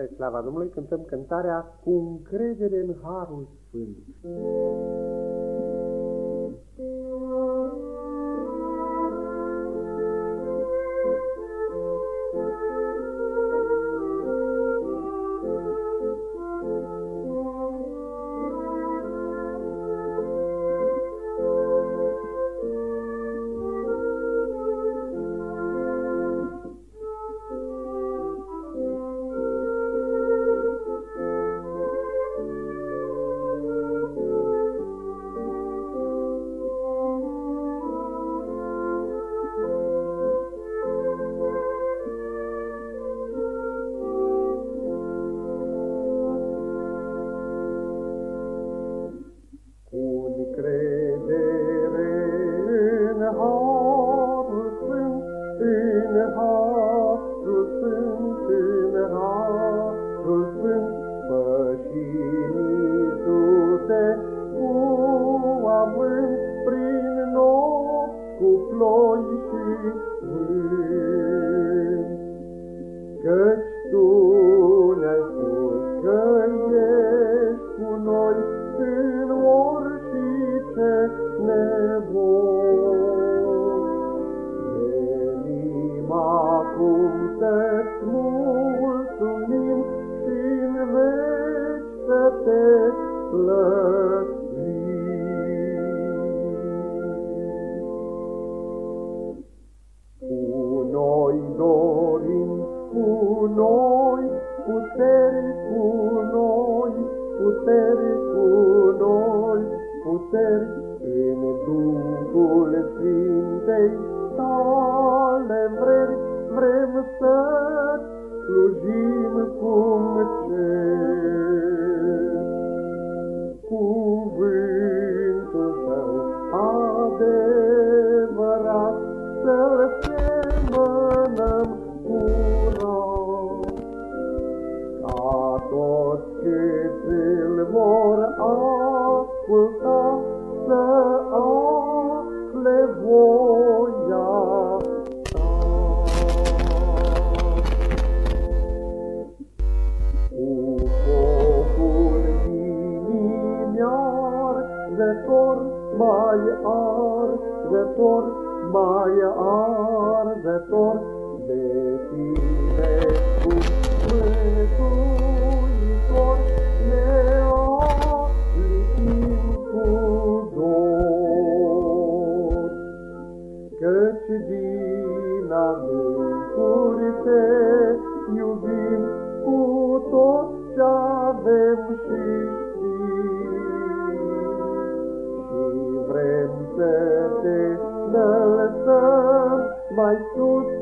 Spre slava Domnului cântăm cântarea cu încredere în Harul Sfânt. Puteri, cu noi puteri, cu noi puteri în Duhul Sfintei tale toți câți îl vor asculta să afle voia arzător, mai arzător, mai arzător, de Căci din adâncuri te iubim cu tot ce-avem și vrem să te înălțăm mai sus